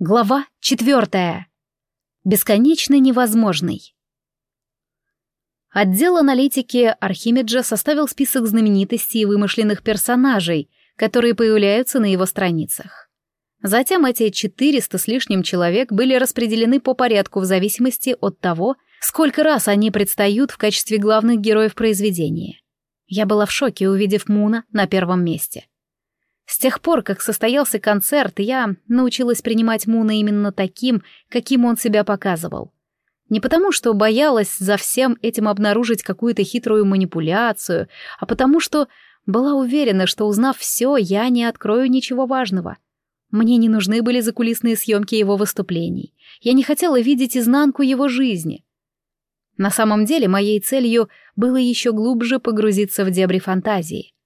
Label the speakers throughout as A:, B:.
A: Глава четвертая. Бесконечно невозможный. Отдел аналитики Архимеджа составил список знаменитостей и вымышленных персонажей, которые появляются на его страницах. Затем эти 400 с лишним человек были распределены по порядку в зависимости от того, сколько раз они предстают в качестве главных героев произведения. Я была в шоке, увидев Муна на первом месте — с тех пор, как состоялся концерт, я научилась принимать Муна именно таким, каким он себя показывал. Не потому, что боялась за всем этим обнаружить какую-то хитрую манипуляцию, а потому что была уверена, что узнав все, я не открою ничего важного. Мне не нужны были закулисные съемки его выступлений. Я не хотела видеть изнанку его жизни. На самом деле моей целью было еще глубже погрузиться в дебри фантазии —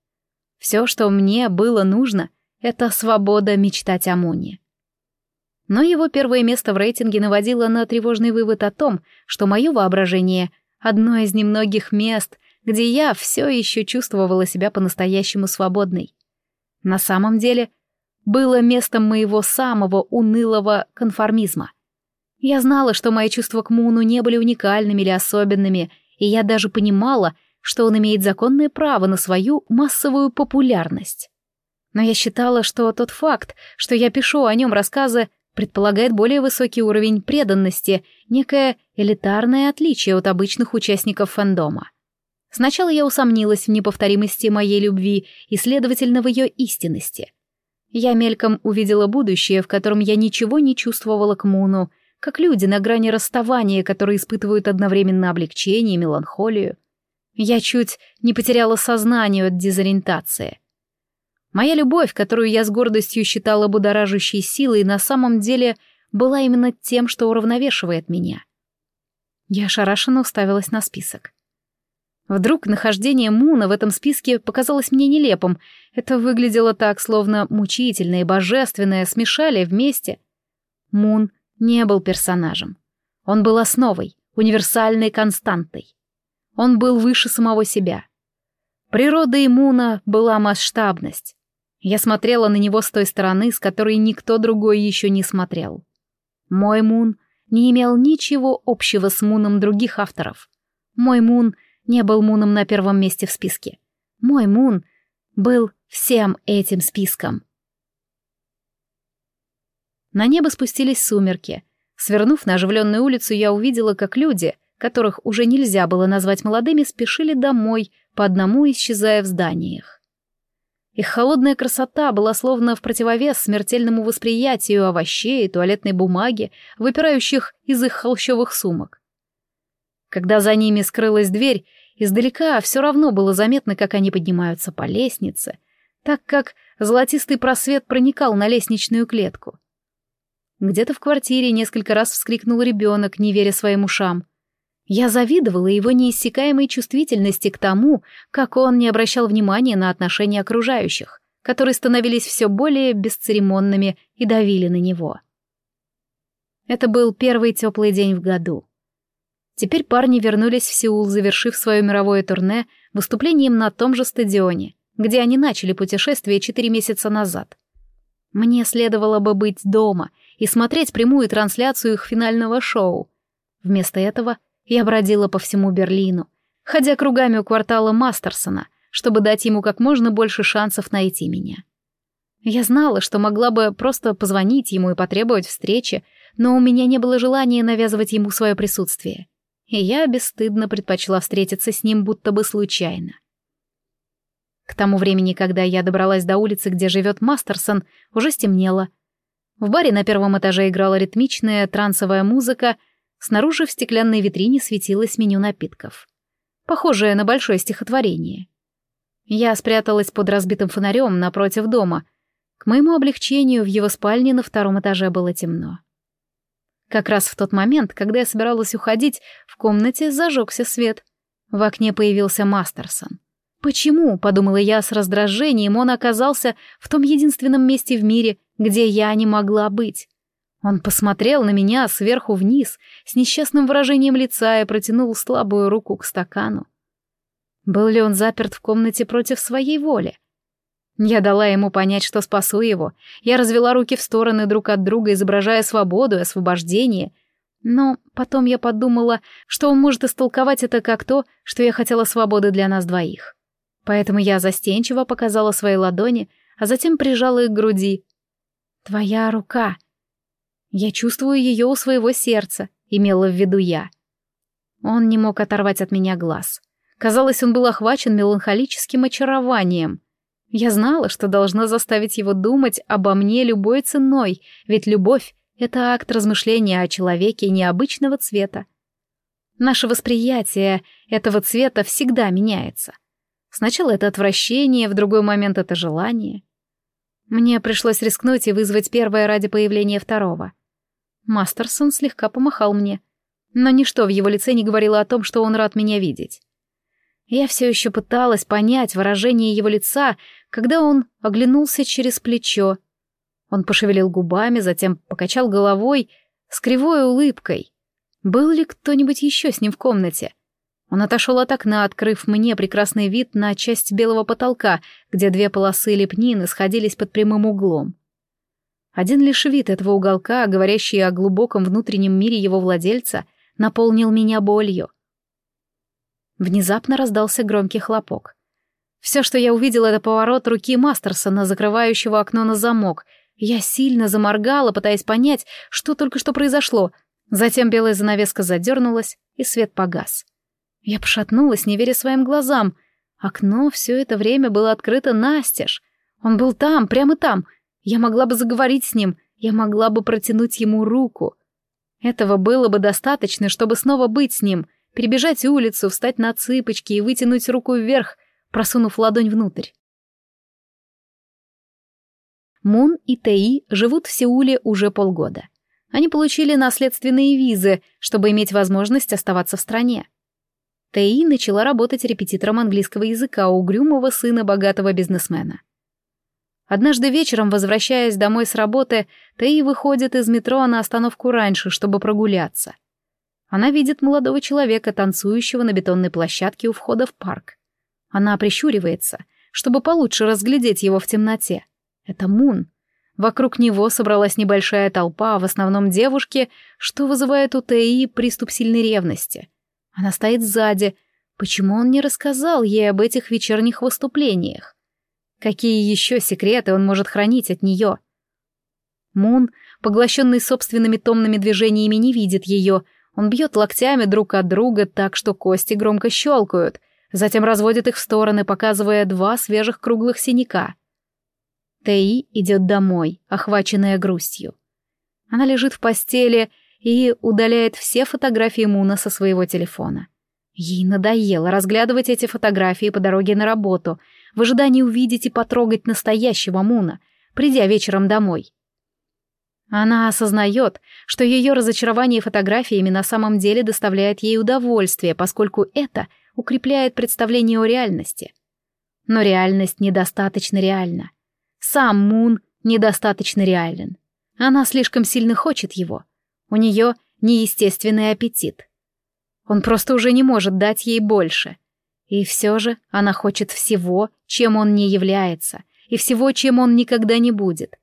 A: все, что мне было нужно, это свобода мечтать о Муне. Но его первое место в рейтинге наводило на тревожный вывод о том, что мое воображение — одно из немногих мест, где я все еще чувствовала себя по-настоящему свободной. На самом деле, было местом моего самого унылого конформизма. Я знала, что мои чувства к Муну не были уникальными или особенными, и я даже понимала, что он имеет законное право на свою массовую популярность. Но я считала, что тот факт, что я пишу о нем рассказы, предполагает более высокий уровень преданности, некое элитарное отличие от обычных участников фэндома. Сначала я усомнилась в неповторимости моей любви и, следовательно, в ее истинности. Я мельком увидела будущее, в котором я ничего не чувствовала к Муну, как люди на грани расставания, которые испытывают одновременно облегчение и меланхолию. Я чуть не потеряла сознание от дезориентации. Моя любовь, которую я с гордостью считала будоражащей силой, на самом деле была именно тем, что уравновешивает меня. Я ошарашенно уставилась на список. Вдруг нахождение Муна в этом списке показалось мне нелепым. Это выглядело так, словно мучительное и божественное смешали вместе. Мун не был персонажем. Он был основой, универсальной константой. Он был выше самого себя. Природа иммуна была масштабность. Я смотрела на него с той стороны, с которой никто другой еще не смотрел. Мой Мун не имел ничего общего с Муном других авторов. Мой Мун не был Муном на первом месте в списке. Мой Мун был всем этим списком. На небо спустились сумерки. Свернув на оживленную улицу, я увидела, как люди, которых уже нельзя было назвать молодыми, спешили домой, по одному исчезая в зданиях. Их холодная красота была словно в противовес смертельному восприятию овощей и туалетной бумаги, выпирающих из их холщовых сумок. Когда за ними скрылась дверь, издалека все равно было заметно, как они поднимаются по лестнице, так как золотистый просвет проникал на лестничную клетку. Где-то в квартире несколько раз вскрикнул ребенок, не веря своим ушам. Я завидовала его неиссякаемой чувствительности к тому, как он не обращал внимания на отношения окружающих, которые становились все более бесцеремонными и давили на него. Это был первый теплый день в году. Теперь парни вернулись в Сеул, завершив свое мировое турне выступлением на том же стадионе, где они начали путешествие четыре месяца назад. Мне следовало бы быть дома и смотреть прямую трансляцию их финального шоу. Вместо этого — я бродила по всему Берлину, ходя кругами у квартала Мастерсона, чтобы дать ему как можно больше шансов найти меня. Я знала, что могла бы просто позвонить ему и потребовать встречи, но у меня не было желания навязывать ему свое присутствие. И я бесстыдно предпочла встретиться с ним будто бы случайно. К тому времени, когда я добралась до улицы, где живет Мастерсон, уже стемнело. В баре на первом этаже играла ритмичная трансовая музыка — Снаружи в стеклянной витрине светилось меню напитков. Похожее на большое стихотворение. Я спряталась под разбитым фонарем напротив дома. К моему облегчению в его спальне на втором этаже было темно. Как раз в тот момент, когда я собиралась уходить, в комнате зажегся свет. В окне появился Мастерсон. Почему, подумала я с раздражением, он оказался в том единственном месте в мире, где я не могла быть? Он посмотрел на меня сверху вниз, с несчастным выражением лица и протянул слабую руку к стакану. Был ли он заперт в комнате против своей воли? Я дала ему понять, что спасу его. Я развела руки в стороны друг от друга, изображая свободу и освобождение. Но потом я подумала, что он может истолковать это как то, что я хотела свободы для нас двоих. Поэтому я застенчиво показала свои ладони, а затем прижала их к груди. «Твоя рука», я чувствую ее у своего сердца, имела в виду я. Он не мог оторвать от меня глаз. Казалось, он был охвачен меланхолическим очарованием. Я знала, что должна заставить его думать обо мне любой ценой, ведь любовь — это акт размышления о человеке необычного цвета. Наше восприятие этого цвета всегда меняется. Сначала это отвращение, в другой момент это желание. Мне пришлось рискнуть и вызвать первое ради появления второго — Мастерсон слегка помахал мне, но ничто в его лице не говорило о том, что он рад меня видеть. Я все еще пыталась понять выражение его лица, когда он оглянулся через плечо. Он пошевелил губами, затем покачал головой с кривой улыбкой. Был ли кто-нибудь еще с ним в комнате? Он отошел от окна, открыв мне прекрасный вид на часть белого потолка, где две полосы лепнины сходились под прямым углом. Один лишь вид этого уголка, говорящий о глубоком внутреннем мире его владельца, наполнил меня болью. Внезапно раздался громкий хлопок. Все, что я увидела, это поворот руки Мастерсона, закрывающего окно на замок. Я сильно заморгала, пытаясь понять, что только что произошло. Затем белая занавеска задернулась, и свет погас. Я пошатнулась, не веря своим глазам. Окно все это время было открыто настежь. Он был там, прямо там — я могла бы заговорить с ним, я могла бы протянуть ему руку. Этого было бы достаточно, чтобы снова быть с ним, перебежать улицу, встать на цыпочки и вытянуть руку вверх, просунув ладонь внутрь. Мун и Тэи живут в Сеуле уже полгода. Они получили наследственные визы, чтобы иметь возможность оставаться в стране. Тэи начала работать репетитором английского языка у угрюмого сына богатого бизнесмена. Однажды вечером, возвращаясь домой с работы, Тей выходит из метро на остановку раньше, чтобы прогуляться. Она видит молодого человека, танцующего на бетонной площадке у входа в парк. Она прищуривается, чтобы получше разглядеть его в темноте. Это Мун. Вокруг него собралась небольшая толпа, в основном девушки, что вызывает у Теи приступ сильной ревности. Она стоит сзади. Почему он не рассказал ей об этих вечерних выступлениях? Какие еще секреты он может хранить от нее? Мун, поглощенный собственными томными движениями, не видит ее. Он бьет локтями друг от друга так, что кости громко щелкают, затем разводит их в стороны, показывая два свежих круглых синяка. Тэи идет домой, охваченная грустью. Она лежит в постели и удаляет все фотографии Муна со своего телефона. Ей надоело разглядывать эти фотографии по дороге на работу, в ожидании увидеть и потрогать настоящего Муна, придя вечером домой. Она осознает, что ее разочарование фотографиями на самом деле доставляет ей удовольствие, поскольку это укрепляет представление о реальности. Но реальность недостаточно реальна. Сам Мун недостаточно реален. Она слишком сильно хочет его. У нее неестественный аппетит. Он просто уже не может дать ей больше. И все же она хочет всего, чем он не является, и всего, чем он никогда не будет.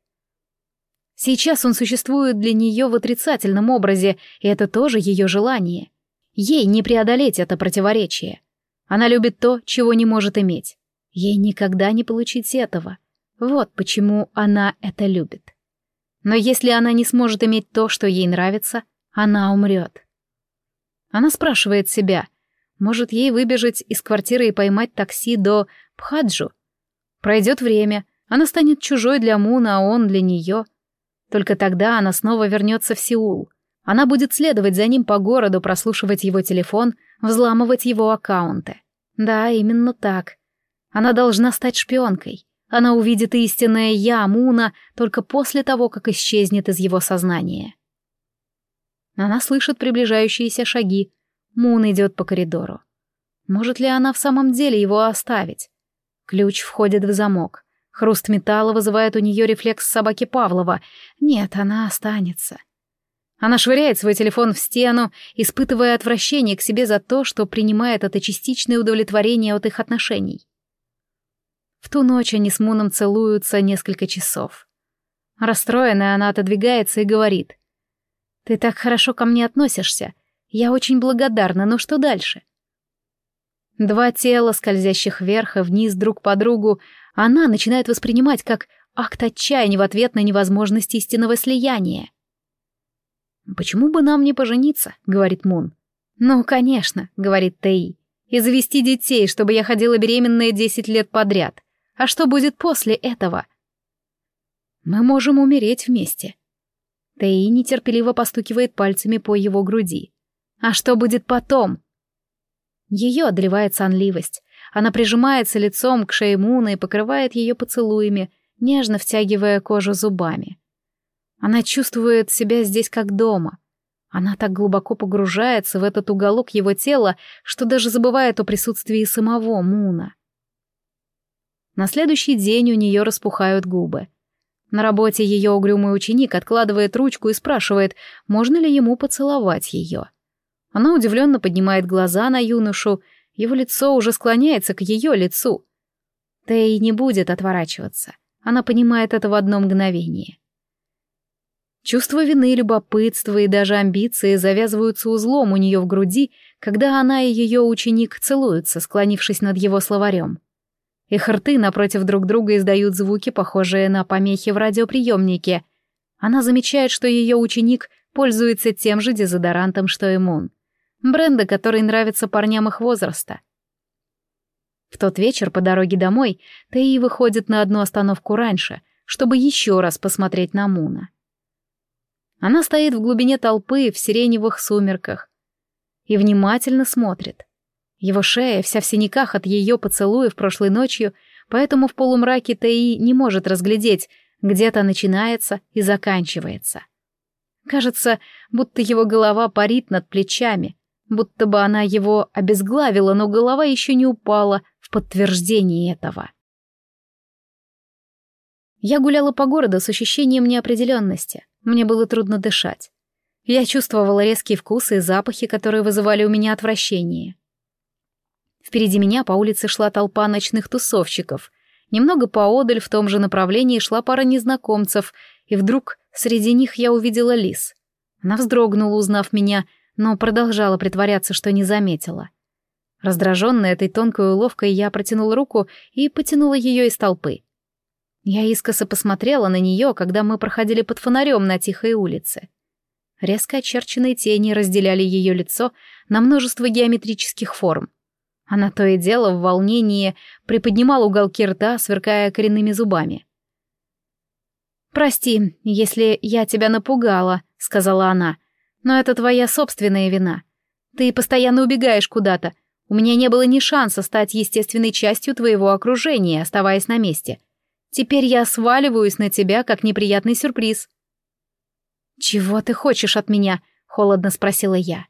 A: Сейчас он существует для нее в отрицательном образе, и это тоже ее желание. Ей не преодолеть это противоречие. Она любит то, чего не может иметь. Ей никогда не получить этого. Вот почему она это любит. Но если она не сможет иметь то, что ей нравится, она умрет. Она спрашивает себя — может, ей выбежать из квартиры и поймать такси до Пхаджу? Пройдет время, она станет чужой для Муна, а он для нее. Только тогда она снова вернется в Сеул. Она будет следовать за ним по городу, прослушивать его телефон, взламывать его аккаунты. Да, именно так. Она должна стать шпионкой. Она увидит истинное «я» Муна только после того, как исчезнет из его сознания. Она слышит приближающиеся шаги, Мун идет по коридору. Может ли она в самом деле его оставить? Ключ входит в замок. Хруст металла вызывает у нее рефлекс собаки Павлова. Нет, она останется. Она швыряет свой телефон в стену, испытывая отвращение к себе за то, что принимает это частичное удовлетворение от их отношений. В ту ночь они с Муном целуются несколько часов. Расстроенная, она отодвигается и говорит. «Ты так хорошо ко мне относишься. Я очень благодарна, но что дальше?» Два тела, скользящих вверх и вниз друг по другу, она начинает воспринимать как акт отчаяния в ответ на невозможность истинного слияния. «Почему бы нам не пожениться?» — говорит Мун. «Ну, конечно», — говорит Тей. «И завести детей, чтобы я ходила беременная десять лет подряд. А что будет после этого?» «Мы можем умереть вместе». Тей нетерпеливо постукивает пальцами по его груди. «А что будет потом?» Ее одолевает сонливость. Она прижимается лицом к шее Муна и покрывает ее поцелуями, нежно втягивая кожу зубами. Она чувствует себя здесь как дома. Она так глубоко погружается в этот уголок его тела, что даже забывает о присутствии самого Муна. На следующий день у нее распухают губы. На работе ее угрюмый ученик откладывает ручку и спрашивает, можно ли ему поцеловать ее. Она удивленно поднимает глаза на юношу, его лицо уже склоняется к ее лицу. Тей не будет отворачиваться. Она понимает это в одно мгновение. Чувство вины, любопытство и даже амбиции завязываются узлом у нее в груди, когда она и ее ученик целуются, склонившись над его словарем. Их рты напротив друг друга издают звуки, похожие на помехи в радиоприемнике. Она замечает, что ее ученик пользуется тем же дезодорантом, что и Мун. Бренда, который нравится парням их возраста. В тот вечер по дороге домой Таи выходит на одну остановку раньше, чтобы еще раз посмотреть на Муна. Она стоит в глубине толпы в сиреневых сумерках и внимательно смотрит. Его шея вся в синяках от ее поцелуев прошлой ночью, поэтому в полумраке Таи не может разглядеть, где-то начинается и заканчивается. Кажется, будто его голова парит над плечами, будто бы она его обезглавила, но голова еще не упала в подтверждение этого. Я гуляла по городу с ощущением неопределенности. Мне было трудно дышать. Я чувствовала резкие вкусы и запахи, которые вызывали у меня отвращение. Впереди меня по улице шла толпа ночных тусовщиков. Немного поодаль в том же направлении шла пара незнакомцев, и вдруг среди них я увидела лис. Она вздрогнула, узнав меня, но продолжала притворяться, что не заметила. Раздраженная этой тонкой уловкой, я протянула руку и потянула ее из толпы. Я искоса посмотрела на нее, когда мы проходили под фонарем на тихой улице. Резко очерченные тени разделяли ее лицо на множество геометрических форм. Она то и дело в волнении приподнимала уголки рта, сверкая коренными зубами. «Прости, если я тебя напугала», — сказала она, — «но это твоя собственная вина. Ты постоянно убегаешь куда-то. У меня не было ни шанса стать естественной частью твоего окружения, оставаясь на месте. Теперь я сваливаюсь на тебя, как неприятный сюрприз». «Чего ты хочешь от меня?» — холодно спросила я.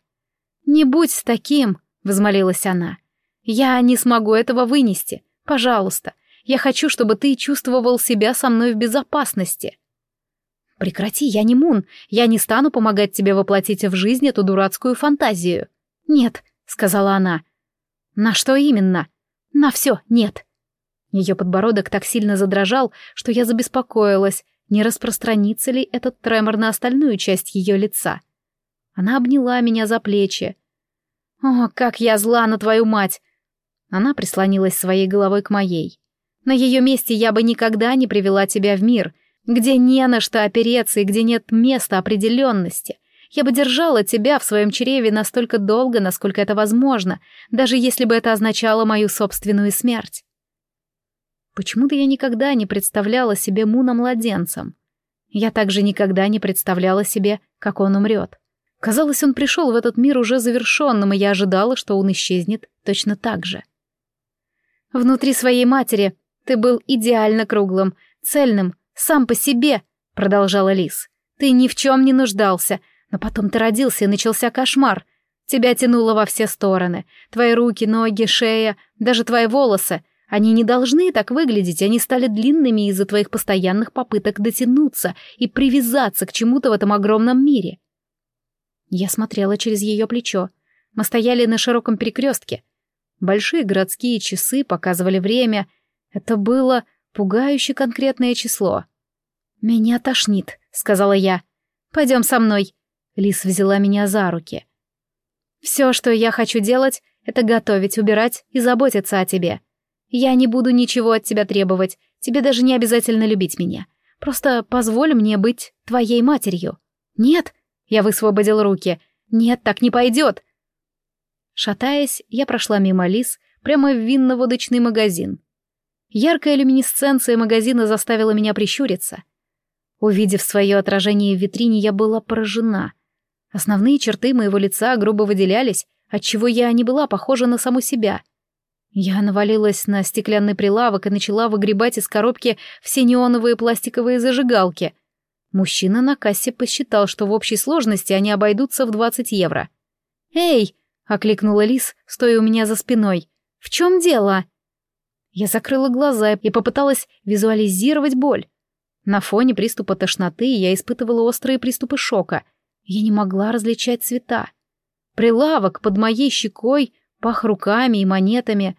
A: «Не будь таким», — возмолилась она. «Я не смогу этого вынести. Пожалуйста, я хочу, чтобы ты чувствовал себя со мной в безопасности». «Прекрати, я не Мун. Я не стану помогать тебе воплотить в жизнь эту дурацкую фантазию». «Нет», — сказала она. «На что именно?» «На все, нет». Ее подбородок так сильно задрожал, что я забеспокоилась, не распространится ли этот тремор на остальную часть ее лица. Она обняла меня за плечи. «О, как я зла на твою мать!» Она прислонилась своей головой к моей. «На ее месте я бы никогда не привела тебя в мир, где не на что опереться и где нет места определенности. Я бы держала тебя в своем чреве настолько долго, насколько это возможно, даже если бы это означало мою собственную смерть. Почему-то я никогда не представляла себе Муна младенцем. Я также никогда не представляла себе, как он умрет. Казалось, он пришел в этот мир уже завершенным, и я ожидала, что он исчезнет точно так же. «Внутри своей матери ты был идеально круглым, цельным, сам по себе», — продолжала Лис. «Ты ни в чем не нуждался, но потом ты родился, и начался кошмар. Тебя тянуло во все стороны. Твои руки, ноги, шея, даже твои волосы. Они не должны так выглядеть, они стали длинными из-за твоих постоянных попыток дотянуться и привязаться к чему-то в этом огромном мире. Я смотрела через ее плечо. Мы стояли на широком перекрестке. Большие городские часы показывали время. Это было пугающе конкретное число. «Меня тошнит», — сказала я. «Пойдем со мной». Лис взяла меня за руки. «Все, что я хочу делать, это готовить, убирать и заботиться о тебе. Я не буду ничего от тебя требовать, тебе даже не обязательно любить меня. Просто позволь мне быть твоей матерью». «Нет», — я высвободил руки, — «нет, так не пойдет». Шатаясь, я прошла мимо Лис прямо в винно-водочный магазин. Яркая люминесценция магазина заставила меня прищуриться. Увидев свое отражение в витрине, я была поражена. Основные черты моего лица грубо выделялись, отчего я не была похожа на саму себя. Я навалилась на стеклянный прилавок и начала выгребать из коробки все неоновые пластиковые зажигалки. Мужчина на кассе посчитал, что в общей сложности они обойдутся в 20 евро. «Эй!» — окликнула Лис, стоя у меня за спиной. «В чем дело?» Я закрыла глаза и попыталась визуализировать боль. На фоне приступа тошноты я испытывала острые приступы шока. Я не могла различать цвета. Прилавок под моей щекой пах руками и монетами.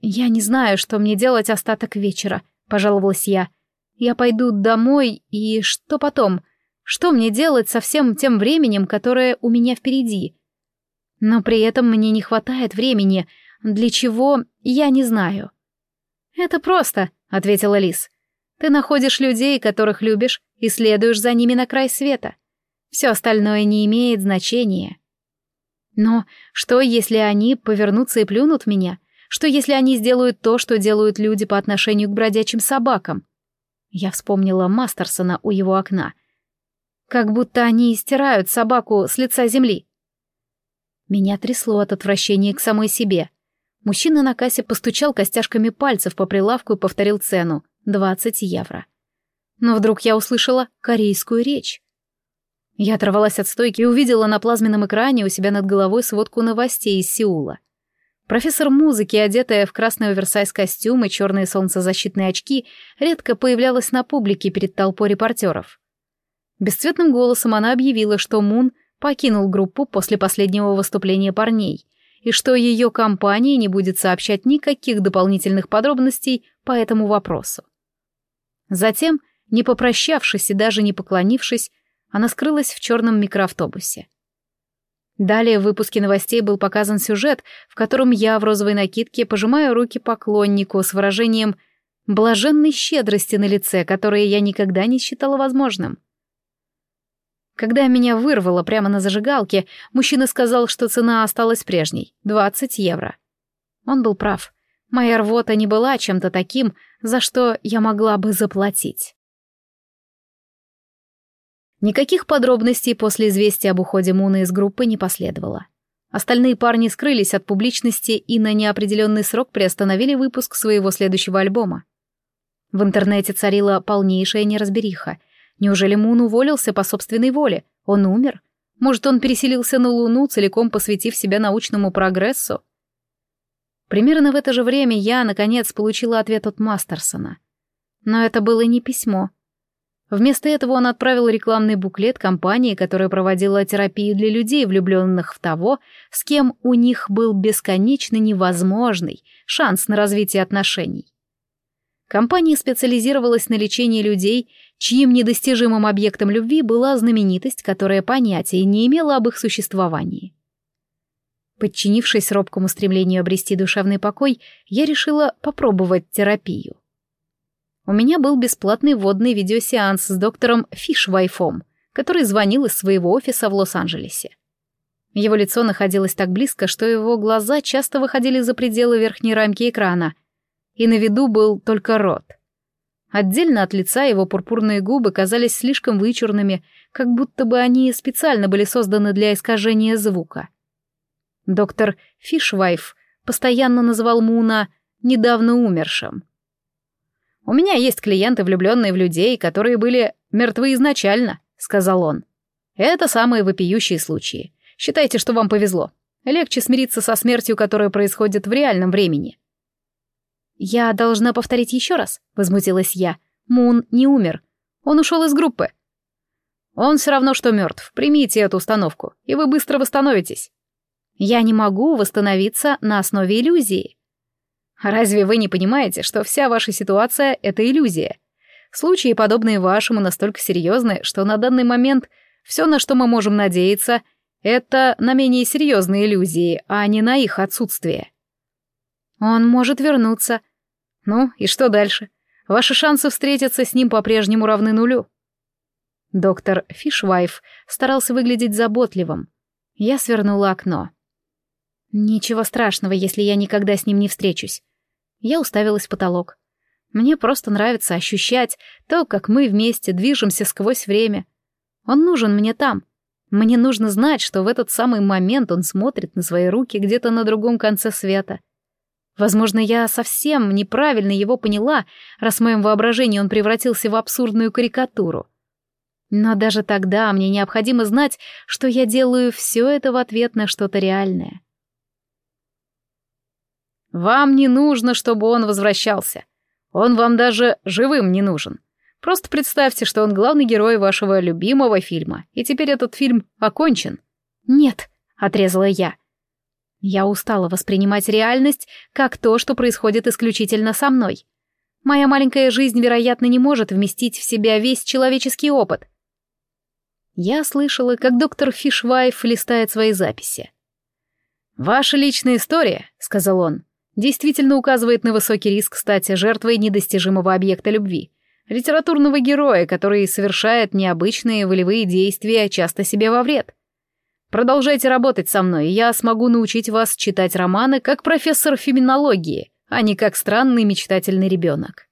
A: «Я не знаю, что мне делать остаток вечера», — пожаловалась я. «Я пойду домой, и что потом? Что мне делать со всем тем временем, которое у меня впереди?» Но при этом мне не хватает времени. Для чего, я не знаю. «Это просто», — ответила Лис. Ты находишь людей, которых любишь, и следуешь за ними на край света. Все остальное не имеет значения. Но что, если они повернутся и плюнут меня? Что, если они сделают то, что делают люди по отношению к бродячим собакам? Я вспомнила Мастерсона у его окна. Как будто они стирают собаку с лица земли. Меня трясло от отвращения к самой себе. Мужчина на кассе постучал костяшками пальцев по прилавку и повторил цену. 20 евро. Но вдруг я услышала корейскую речь. Я оторвалась от стойки и увидела на плазменном экране у себя над головой сводку новостей из Сеула. Профессор музыки, одетая в красный оверсайз костюм и черные солнцезащитные очки, редко появлялась на публике перед толпой репортеров. Бесцветным голосом она объявила, что Мун покинул группу после последнего выступления парней и что ее компания не будет сообщать никаких дополнительных подробностей по этому вопросу. Затем, не попрощавшись и даже не поклонившись, она скрылась в черном микроавтобусе. Далее в выпуске новостей был показан сюжет, в котором я в розовой накидке пожимаю руки поклоннику с выражением блаженной щедрости на лице, которое я никогда не считала возможным. Когда меня вырвало прямо на зажигалке, мужчина сказал, что цена осталась прежней — 20 евро. Он был прав. Моя рвота не была чем-то таким, за что я могла бы заплатить. Никаких подробностей после известия об уходе Муны из группы не последовало. Остальные парни скрылись от публичности и на неопределенный срок приостановили выпуск своего следующего альбома. В интернете царила полнейшая неразбериха. Неужели Мун уволился по собственной воле? Он умер? Может, он переселился на Луну, целиком посвятив себя научному прогрессу? Примерно в это же время я, наконец, получила ответ от Мастерсона. Но это было не письмо. Вместо этого он отправил рекламный буклет компании, которая проводила терапию для людей, влюбленных в того, с кем у них был бесконечно невозможный шанс на развитие отношений. Компания специализировалась на лечении людей, чьим недостижимым объектом любви была знаменитость, которая понятия не имела об их существовании. Подчинившись робкому стремлению обрести душевный покой, я решила попробовать терапию. У меня был бесплатный вводный видеосеанс с доктором Фишвайфом, который звонил из своего офиса в Лос-Анджелесе. Его лицо находилось так близко, что его глаза часто выходили за пределы верхней рамки экрана, и на виду был только рот. Отдельно от лица его пурпурные губы казались слишком вычурными, как будто бы они специально были созданы для искажения звука. Доктор Фишвайф постоянно называл Муна недавно умершим. «У меня есть клиенты, влюбленные в людей, которые были мертвы изначально», — сказал он. «Это самые вопиющие случаи. Считайте, что вам повезло. Легче смириться со смертью, которая происходит в реальном времени». «Я должна повторить еще раз», — возмутилась я. «Мун не умер. Он ушел из группы». «Он все равно, что мертв. Примите эту установку, и вы быстро восстановитесь». Я не могу восстановиться на основе иллюзии. Разве вы не понимаете, что вся ваша ситуация — это иллюзия? Случаи, подобные вашему, настолько серьезны, что на данный момент все, на что мы можем надеяться, это на менее серьезные иллюзии, а не на их отсутствие. Он может вернуться. Ну, и что дальше? Ваши шансы встретиться с ним по-прежнему равны нулю. Доктор Фишвайф старался выглядеть заботливым. Я свернула окно. Ничего страшного, если я никогда с ним не встречусь. Я уставилась в потолок. Мне просто нравится ощущать то, как мы вместе движемся сквозь время. Он нужен мне там. Мне нужно знать, что в этот самый момент он смотрит на свои руки где-то на другом конце света. Возможно, я совсем неправильно его поняла, раз в моем воображении он превратился в абсурдную карикатуру. Но даже тогда мне необходимо знать, что я делаю все это в ответ на что-то реальное. Вам не нужно, чтобы он возвращался. Он вам даже живым не нужен. Просто представьте, что он главный герой вашего любимого фильма, и теперь этот фильм окончен. Нет, отрезала я. Я устала воспринимать реальность как то, что происходит исключительно со мной. Моя маленькая жизнь, вероятно, не может вместить в себя весь человеческий опыт. Я слышала, как доктор Фишвайф листает свои записи. «Ваша личная история», — сказал он, действительно указывает на высокий риск стать жертвой недостижимого объекта любви, литературного героя, который совершает необычные волевые действия, часто себе во вред. Продолжайте работать со мной, и я смогу научить вас читать романы как профессор феминологии, а не как странный мечтательный ребенок.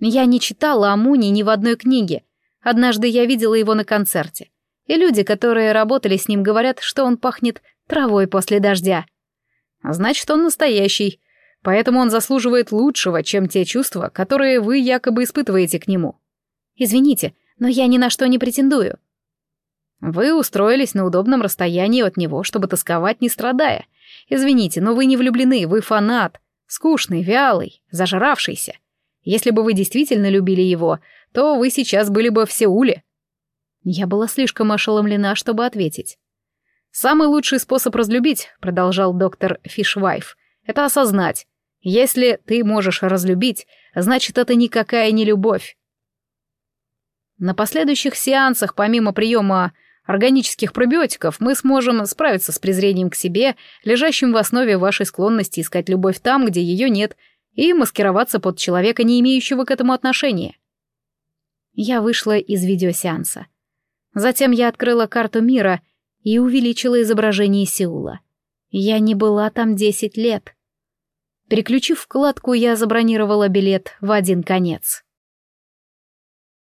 A: Я не читала о Муне ни в одной книге. Однажды я видела его на концерте. И люди, которые работали с ним, говорят, что он пахнет травой после дождя. Значит, он настоящий. Поэтому он заслуживает лучшего, чем те чувства, которые вы якобы испытываете к нему. Извините, но я ни на что не претендую. Вы устроились на удобном расстоянии от него, чтобы тосковать, не страдая. Извините, но вы не влюблены, вы фанат. Скучный, вялый, зажравшийся. Если бы вы действительно любили его, то вы сейчас были бы в Сеуле. Я была слишком ошеломлена, чтобы ответить. «Самый лучший способ разлюбить», — продолжал доктор Фишвайф, — «это осознать. Если ты можешь разлюбить, значит, это никакая не любовь». На последующих сеансах, помимо приема органических пробиотиков, мы сможем справиться с презрением к себе, лежащим в основе вашей склонности искать любовь там, где ее нет, и маскироваться под человека, не имеющего к этому отношения. Я вышла из видеосеанса. Затем я открыла карту мира и увеличила изображение Сеула. Я не была там десять лет. Переключив вкладку, я забронировала билет в один конец.